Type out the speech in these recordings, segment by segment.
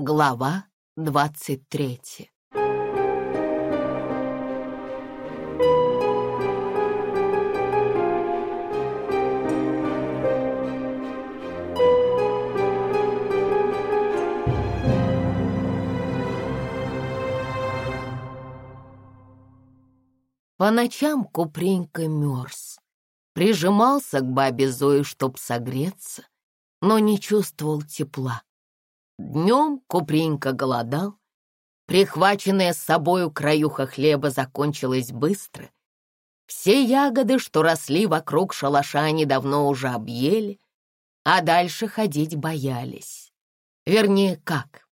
Глава двадцать третья По ночам Купренька мерз, прижимался к бабе Зое, чтоб согреться, но не чувствовал тепла. Днем Купренька голодал, прихваченная с собою краюха хлеба закончилась быстро. Все ягоды, что росли вокруг шалаша, они давно уже объели, а дальше ходить боялись. Вернее, как?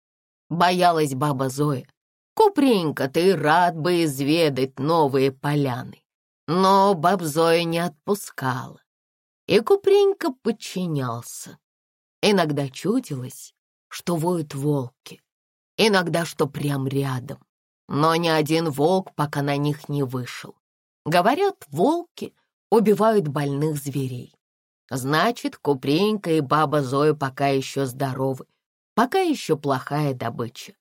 Боялась баба Зоя. Купренька, ты рад бы изведать новые поляны. Но бабзоя не отпускала, и Купренька подчинялся. Иногда чудилось, что воют волки, иногда, что прям рядом, но ни один волк пока на них не вышел. Говорят, волки убивают больных зверей. Значит, Купренька и баба Зоя пока еще здоровы, пока еще плохая добыча.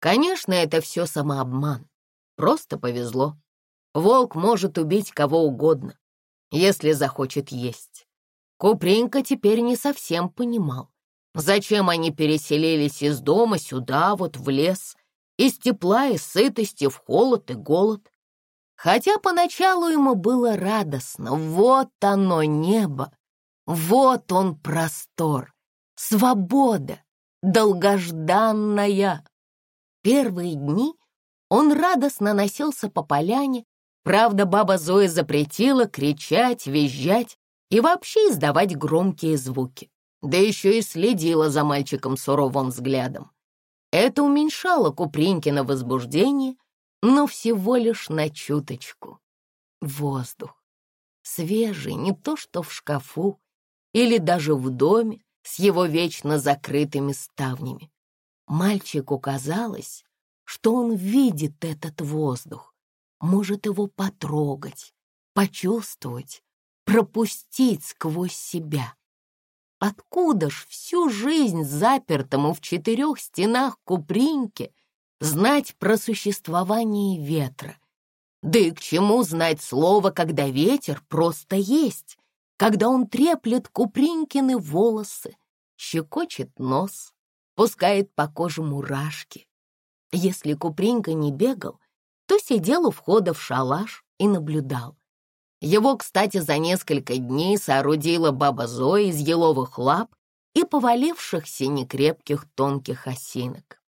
Конечно, это все самообман. Просто повезло. Волк может убить кого угодно, если захочет есть. Купренька теперь не совсем понимал, зачем они переселились из дома сюда, вот в лес, из тепла и сытости в холод и голод. Хотя поначалу ему было радостно. Вот оно небо, вот он простор, свобода, долгожданная. Первые дни он радостно носился по поляне, правда, баба Зоя запретила кричать, визжать и вообще издавать громкие звуки, да еще и следила за мальчиком суровым взглядом. Это уменьшало Купринкина возбуждение, но всего лишь на чуточку. Воздух. Свежий, не то что в шкафу или даже в доме с его вечно закрытыми ставнями. Мальчику казалось, что он видит этот воздух, может его потрогать, почувствовать, пропустить сквозь себя. Откуда ж всю жизнь запертому в четырех стенах Купринке знать про существование ветра? Да и к чему знать слово, когда ветер просто есть, когда он треплет Купринкины волосы, щекочет нос, пускает по коже мурашки. Если Купринка не бегал, то сидел у входа в шалаш и наблюдал. Его, кстати, за несколько дней соорудила баба Зоя из еловых лап и повалившихся некрепких тонких осинок.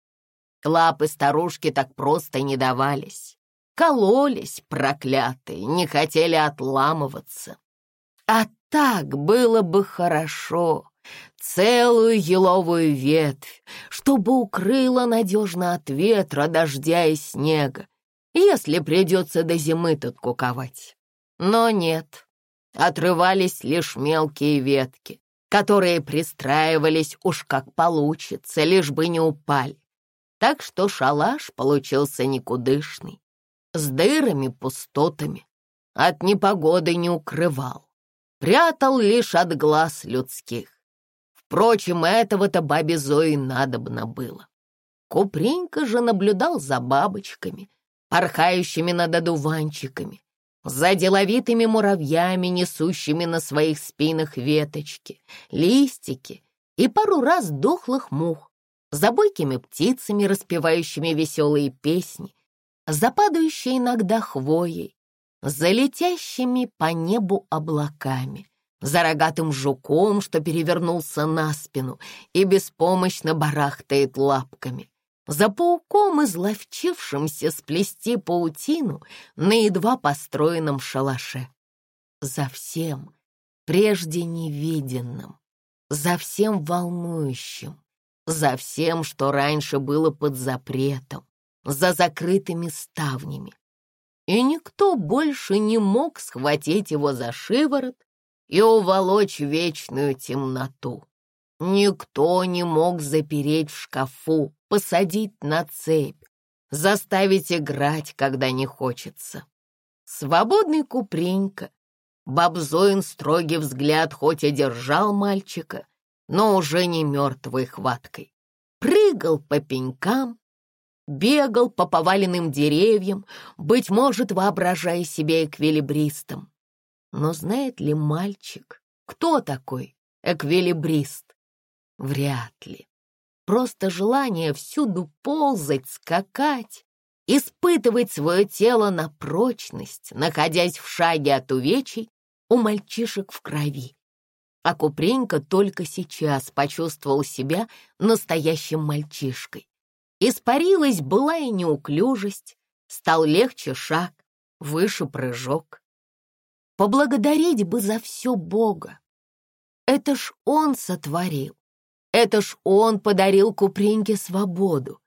Лапы старушки так просто не давались. Кололись, проклятые, не хотели отламываться. А так было бы хорошо, целую еловую ветвь, чтобы укрыла надежно от ветра, дождя и снега, если придется до зимы тут куковать. Но нет, отрывались лишь мелкие ветки, которые пристраивались уж как получится, лишь бы не упали. Так что шалаш получился никудышный, с дырами, пустотами, от непогоды не укрывал, прятал лишь от глаз людских. Впрочем, этого-то бабе Зои надобно было. Купренька же наблюдал за бабочками, порхающими над одуванчиками, за деловитыми муравьями, несущими на своих спинах веточки, листики и пару раз дохлых мух, за бойкими птицами, распевающими веселые песни, за падающей иногда хвоей, за летящими по небу облаками, за рогатым жуком, что перевернулся на спину и беспомощно барахтает лапками, за пауком, изловчившимся сплести паутину на едва построенном шалаше, за всем прежде невиденным, за всем волнующим, за всем, что раньше было под запретом, за закрытыми ставнями. И никто больше не мог схватить его за шиворот и уволочь вечную темноту. Никто не мог запереть в шкафу, посадить на цепь, заставить играть, когда не хочется. Свободный Купренька, Бабзоин строгий взгляд хоть и держал мальчика, но уже не мертвой хваткой. прыгал по пенькам, бегал по поваленным деревьям, быть может, воображая себя эквилибристом. Но знает ли мальчик, кто такой эквилибрист? Вряд ли. Просто желание всюду ползать, скакать, испытывать свое тело на прочность, находясь в шаге от увечий, у мальчишек в крови. А Купренька только сейчас почувствовал себя настоящим мальчишкой. Испарилась была и неуклюжесть, стал легче шаг, выше прыжок. Поблагодарить бы за все Бога. Это ж он сотворил. Это ж он подарил Купринке свободу.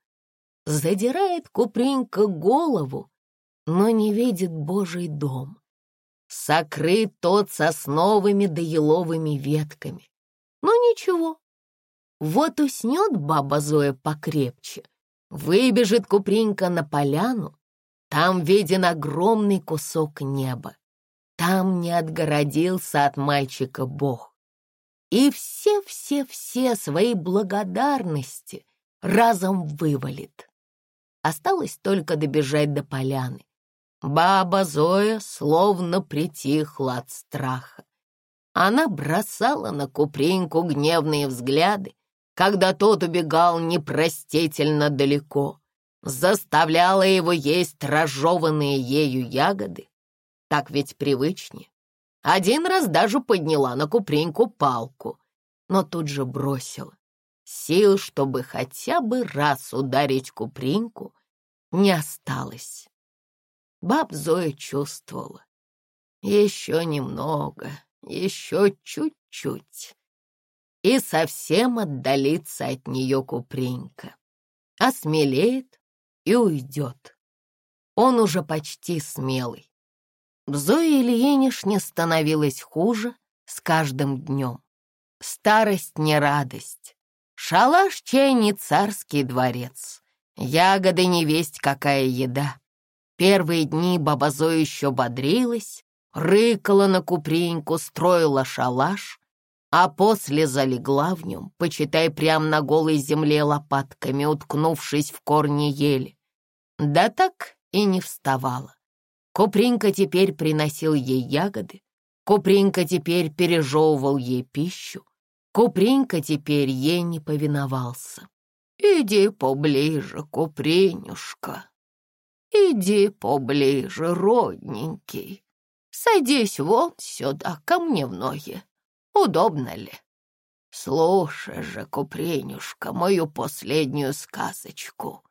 Задирает Купринка голову, но не видит Божий дом. Сокрыт тот сосновыми да еловыми ветками. Но ничего. Вот уснет баба Зоя покрепче, выбежит Купринка на поляну, там виден огромный кусок неба. Там не отгородился от мальчика Бог и все-все-все свои благодарности разом вывалит. Осталось только добежать до поляны. Баба Зоя словно притихла от страха. Она бросала на Купринку гневные взгляды, когда тот убегал непростительно далеко, заставляла его есть разжеванные ею ягоды. Так ведь привычнее. Один раз даже подняла на Купринку палку, но тут же бросила. Сил, чтобы хотя бы раз ударить Купринку, не осталось. Баб Зоя чувствовала. Еще немного, еще чуть-чуть. И совсем отдалится от нее Купринка. Осмелеет и уйдет. Он уже почти смелый. Зое Ильинишне становилось хуже с каждым днем. Старость не радость. Шалаш чай не царский дворец. Ягоды не весть какая еда. Первые дни баба Зоя еще бодрилась, рыкала на купреньку, строила шалаш, а после залегла в нем, почитай, прямо на голой земле лопатками, уткнувшись в корни ели. Да так и не вставала. Купринка теперь приносил ей ягоды, Купринка теперь пережевывал ей пищу, Купринка теперь ей не повиновался. «Иди поближе, Купринюшка, иди поближе, родненький, садись вот сюда, ко мне в ноги, удобно ли?» «Слушай же, Купринюшка, мою последнюю сказочку.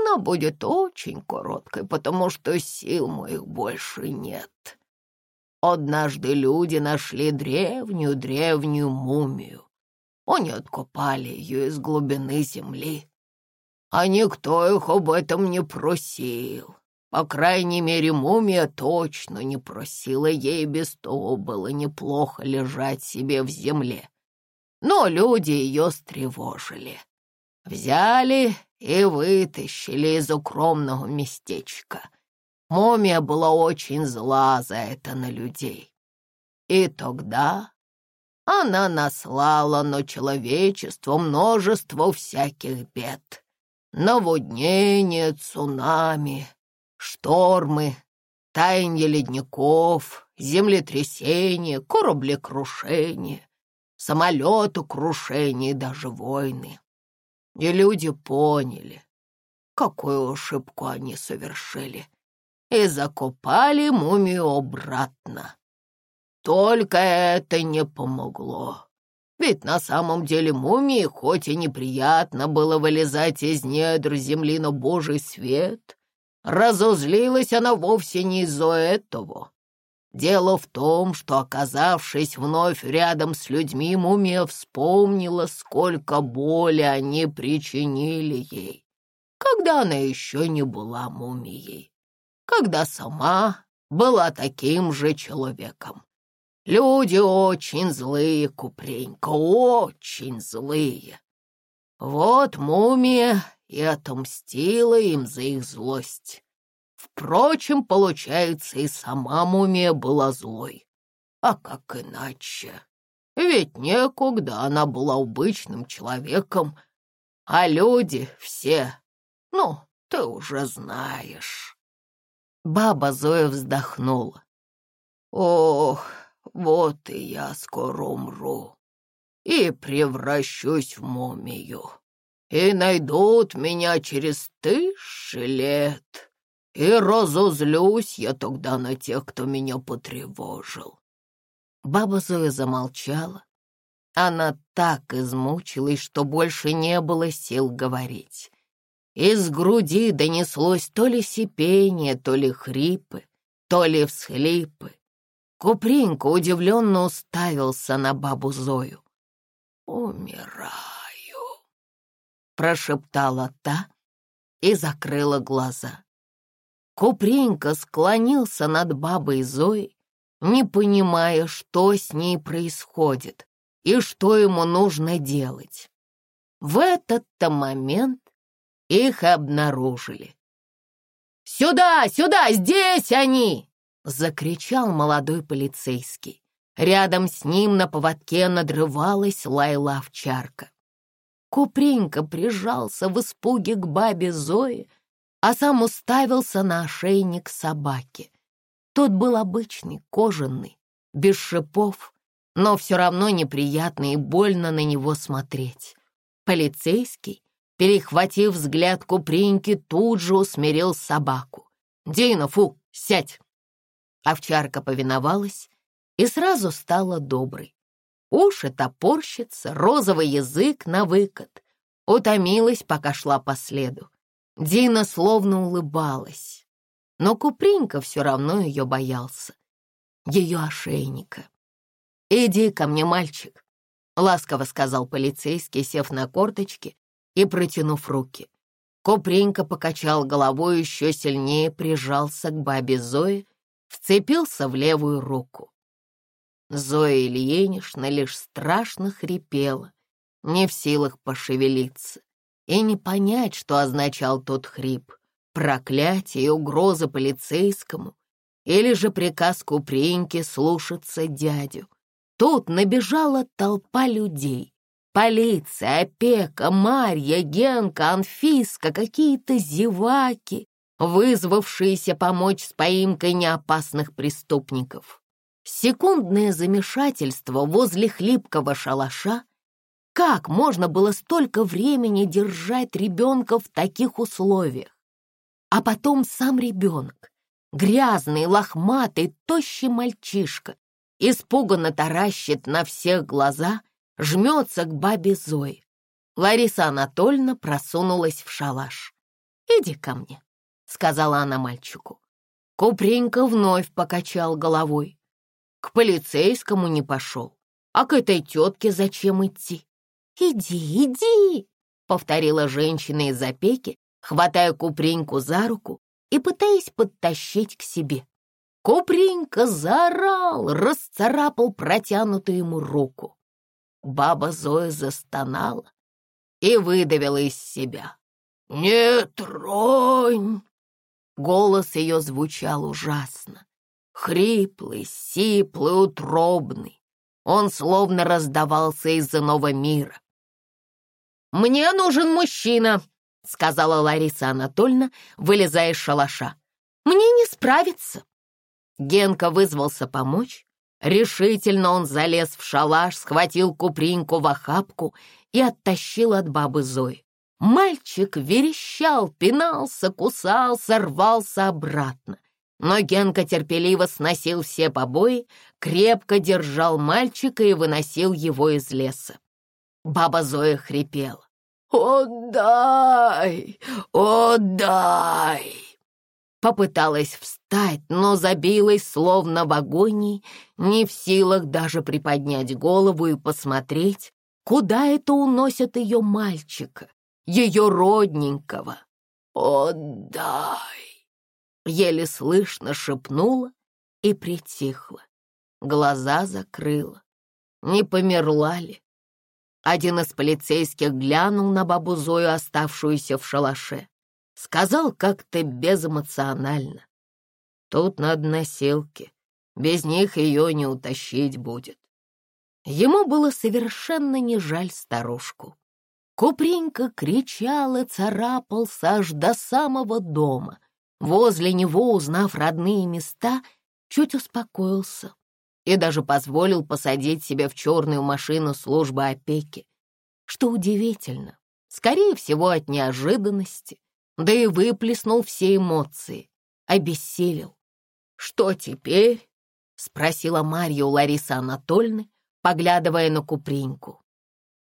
Она будет очень короткой, потому что сил моих больше нет. Однажды люди нашли древнюю-древнюю мумию. Они откопали ее из глубины земли. А никто их об этом не просил. По крайней мере, мумия точно не просила, ей без того было неплохо лежать себе в земле. Но люди ее стревожили. Взяли и вытащили из укромного местечка. Мумия была очень зла за это на людей. И тогда она наслала на человечество множество всяких бед. Наводнения, цунами, штормы, таяние ледников, землетрясения, кораблекрушения, самолетокрушения и даже войны. И люди поняли, какую ошибку они совершили, и закопали мумию обратно. Только это не помогло. Ведь на самом деле мумии, хоть и неприятно было вылезать из недр земли, но божий свет, разозлилась она вовсе не из-за этого. Дело в том, что, оказавшись вновь рядом с людьми, мумия вспомнила, сколько боли они причинили ей, когда она еще не была мумией, когда сама была таким же человеком. Люди очень злые, Купренька, очень злые. Вот мумия и отомстила им за их злость. Впрочем, получается, и сама мумия была злой. А как иначе? Ведь некогда она была обычным человеком, а люди все, ну, ты уже знаешь». Баба Зоя вздохнула. «Ох, вот и я скоро умру и превращусь в мумию, и найдут меня через тысячи лет, и разозлюсь я тогда на тех, кто меня потревожил». Баба Зоя замолчала. Она так измучилась, что больше не было сил говорить. Из груди донеслось то ли сипение, то ли хрипы, то ли всхлипы. Купринка удивленно уставился на бабу Зою. «Умираю», — прошептала та и закрыла глаза. Купринка склонился над бабой Зоей, не понимая, что с ней происходит и что ему нужно делать. В этот-то момент их обнаружили. «Сюда, сюда, здесь они!» — закричал молодой полицейский. Рядом с ним на поводке надрывалась лайла овчарка. Купренька прижался в испуге к бабе Зое, а сам уставился на ошейник собаки. Тот был обычный, кожаный, без шипов, но все равно неприятно и больно на него смотреть. Полицейский Перехватив взгляд Купринки, тут же усмирил собаку. «Дина, фу, сядь!» Овчарка повиновалась и сразу стала доброй. Уши топорщится, розовый язык на выкат. Утомилась, пока шла по следу. Дина словно улыбалась, но Купринка все равно ее боялся. Ее ошейника. «Иди ко мне, мальчик», — ласково сказал полицейский, сев на корточки и протянув руки. Копренька покачал головой, еще сильнее прижался к бабе Зое, вцепился в левую руку. Зоя Ильинична лишь страшно хрипела, не в силах пошевелиться и не понять, что означал тот хрип, проклятие и угроза полицейскому или же приказ Купреньки слушаться дядю. Тут набежала толпа людей, Полиция, опека, Марья, Генка, Анфиска, какие-то зеваки, вызвавшиеся помочь с поимкой неопасных преступников. Секундное замешательство возле хлипкого шалаша. Как можно было столько времени держать ребенка в таких условиях? А потом сам ребенок, грязный, лохматый, тощий мальчишка, испуганно таращит на всех глаза — жмется к бабе Зои. Лариса Анатольевна просунулась в шалаш. «Иди ко мне», — сказала она мальчику. Купренька вновь покачал головой. К полицейскому не пошел. А к этой тетке зачем идти? «Иди, иди!» — повторила женщина из опеки, хватая Купреньку за руку и пытаясь подтащить к себе. Купренька заорал, расцарапал протянутую ему руку. Баба Зоя застонала и выдавила из себя. «Не тронь!» Голос ее звучал ужасно. Хриплый, сиплый, утробный. Он словно раздавался из иного мира. «Мне нужен мужчина», — сказала Лариса Анатольевна, вылезая из шалаша. «Мне не справиться». Генка вызвался помочь, Решительно он залез в шалаш, схватил Купринку в охапку и оттащил от бабы Зои. Мальчик верещал, пинался, кусался, рвался обратно. Но Генка терпеливо сносил все побои, крепко держал мальчика и выносил его из леса. Баба Зоя хрипела. «Отдай! Отдай!» Попыталась встать, но забилась, словно в агонии, не в силах даже приподнять голову и посмотреть, куда это уносят ее мальчика, ее родненького. «Отдай!» Еле слышно шепнула и притихла. Глаза закрыла. Не померла ли? Один из полицейских глянул на бабу Зою, оставшуюся в шалаше. Сказал как-то безэмоционально. Тут надо носилки. Без них ее не утащить будет. Ему было совершенно не жаль старушку. Купринка кричал и царапался аж до самого дома. Возле него, узнав родные места, чуть успокоился и даже позволил посадить себя в черную машину службы опеки. Что удивительно, скорее всего, от неожиданности, да и выплеснул все эмоции, обессилел. «Что теперь?» — спросила Марья у Ларисы Анатольевны, поглядывая на Купринку.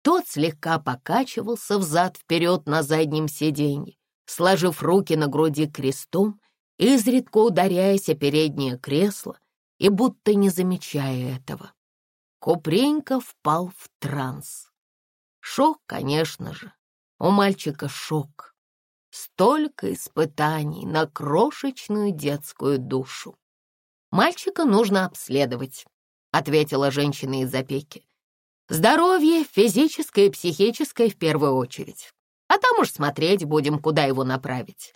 Тот слегка покачивался взад-вперед на заднем сиденье, сложив руки на груди крестом, изредка ударяясь о переднее кресло и будто не замечая этого. Купренька впал в транс. Шок, конечно же. У мальчика шок. Столько испытаний на крошечную детскую душу. «Мальчика нужно обследовать», — ответила женщина из опеки. «Здоровье физическое и психическое в первую очередь. А там уж смотреть будем, куда его направить.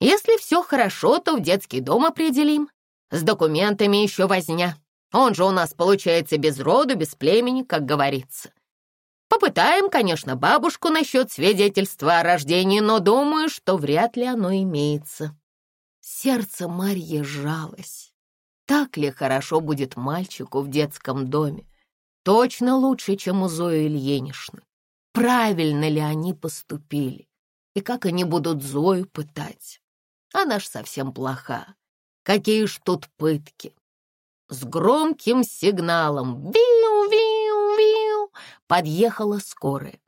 Если все хорошо, то в детский дом определим. С документами еще возня. Он же у нас получается без роду, без племени, как говорится. Попытаем, конечно, бабушку насчет свидетельства о рождении, но думаю, что вряд ли оно имеется. Сердце Марьи сжалось. Так ли хорошо будет мальчику в детском доме? Точно лучше, чем у Зои Ильиничны. Правильно ли они поступили? И как они будут Зою пытать? Она ж совсем плоха. Какие ж тут пытки! С громким сигналом «Виу-виу-виу» подъехала скорая.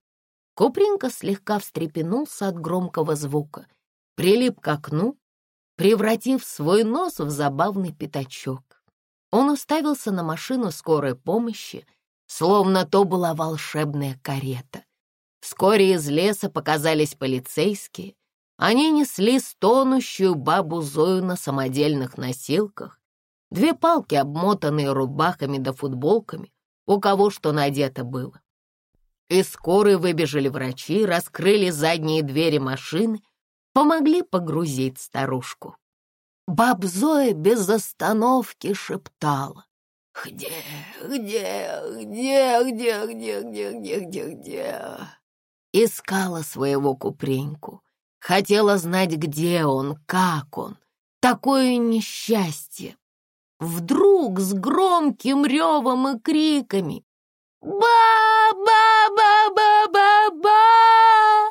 Купринка слегка встрепенулся от громкого звука, прилип к окну, превратив свой нос в забавный пятачок. Он уставился на машину скорой помощи, словно то была волшебная карета. Вскоре из леса показались полицейские, они несли стонущую бабу Зою на самодельных носилках, две палки, обмотанные рубахами да футболками, у кого что надето было. Из скорой выбежали врачи, раскрыли задние двери машины, помогли погрузить старушку. Баб Зоя без остановки шептала. «Где, где, где, где, где, где, где, где, где?» Искала своего купреньку. Хотела знать, где он, как он. Такое несчастье. Вдруг с громким ревом и криками «Ба-ба-ба-ба-ба-ба!»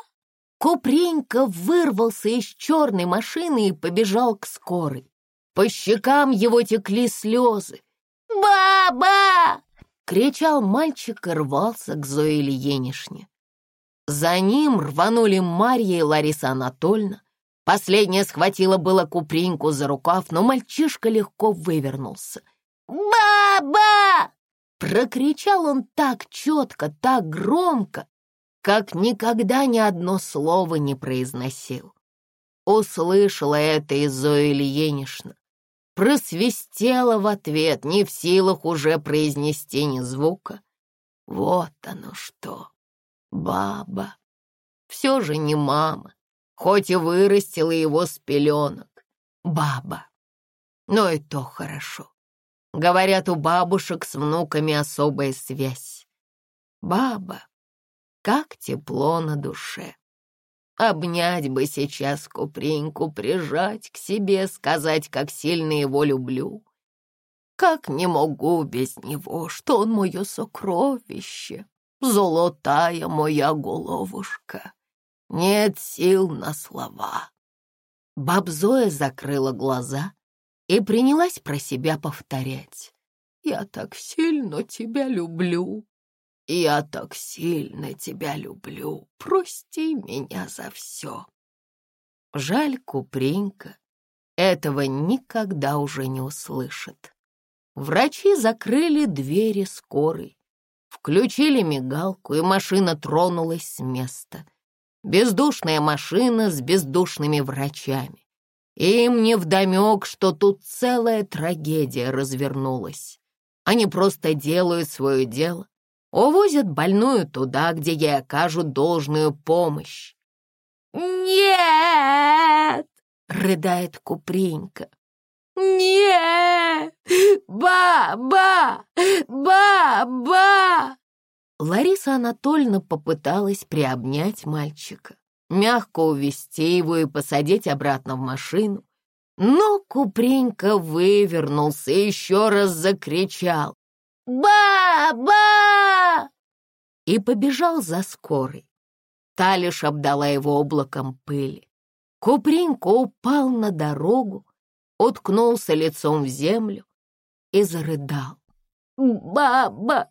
Купренька вырвался из черной машины и побежал к скорой. По щекам его текли слезы. «Ба-ба!» — кричал мальчик и рвался к Зое Ильинишне. За ним рванули Марья и Лариса Анатольевна. Последняя схватила было Купринку за рукав, но мальчишка легко вывернулся. «Баба!» Прокричал он так четко, так громко, как никогда ни одно слово не произносил. Услышала это и Зоя Ильинична. Просвистела в ответ, не в силах уже произнести ни звука. Вот оно что! Баба. Все же не мама, хоть и вырастила его с пеленок. Баба. Но и то хорошо. Говорят, у бабушек с внуками особая связь. Баба, как тепло на душе. Обнять бы сейчас Купринку, прижать к себе, сказать, как сильно его люблю. Как не могу без него, что он мое сокровище золотая моя головушка. Нет сил на слова. Бабзоя закрыла глаза и принялась про себя повторять. «Я так сильно тебя люблю, я так сильно тебя люблю, прости меня за все». Жаль, Купринка этого никогда уже не услышит. Врачи закрыли двери скорой, Включили мигалку, и машина тронулась с места. Бездушная машина с бездушными врачами. Им не вдомек, что тут целая трагедия развернулась. Они просто делают свое дело, увозят больную туда, где ей окажут должную помощь. «Нет!» — рыдает Купринка. «Нет! Ба-ба! Ба-ба!» Лариса Анатольевна попыталась приобнять мальчика, мягко увести его и посадить обратно в машину. Но Купренька вывернулся и еще раз закричал «Ба-ба!» и побежал за скорой. Та лишь обдала его облаком пыли. Купренька упал на дорогу, уткнулся лицом в землю и зарыдал. «Баба!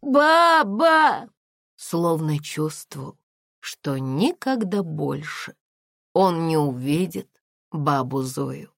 Баба!» Словно чувствовал, что никогда больше он не увидит бабу Зою.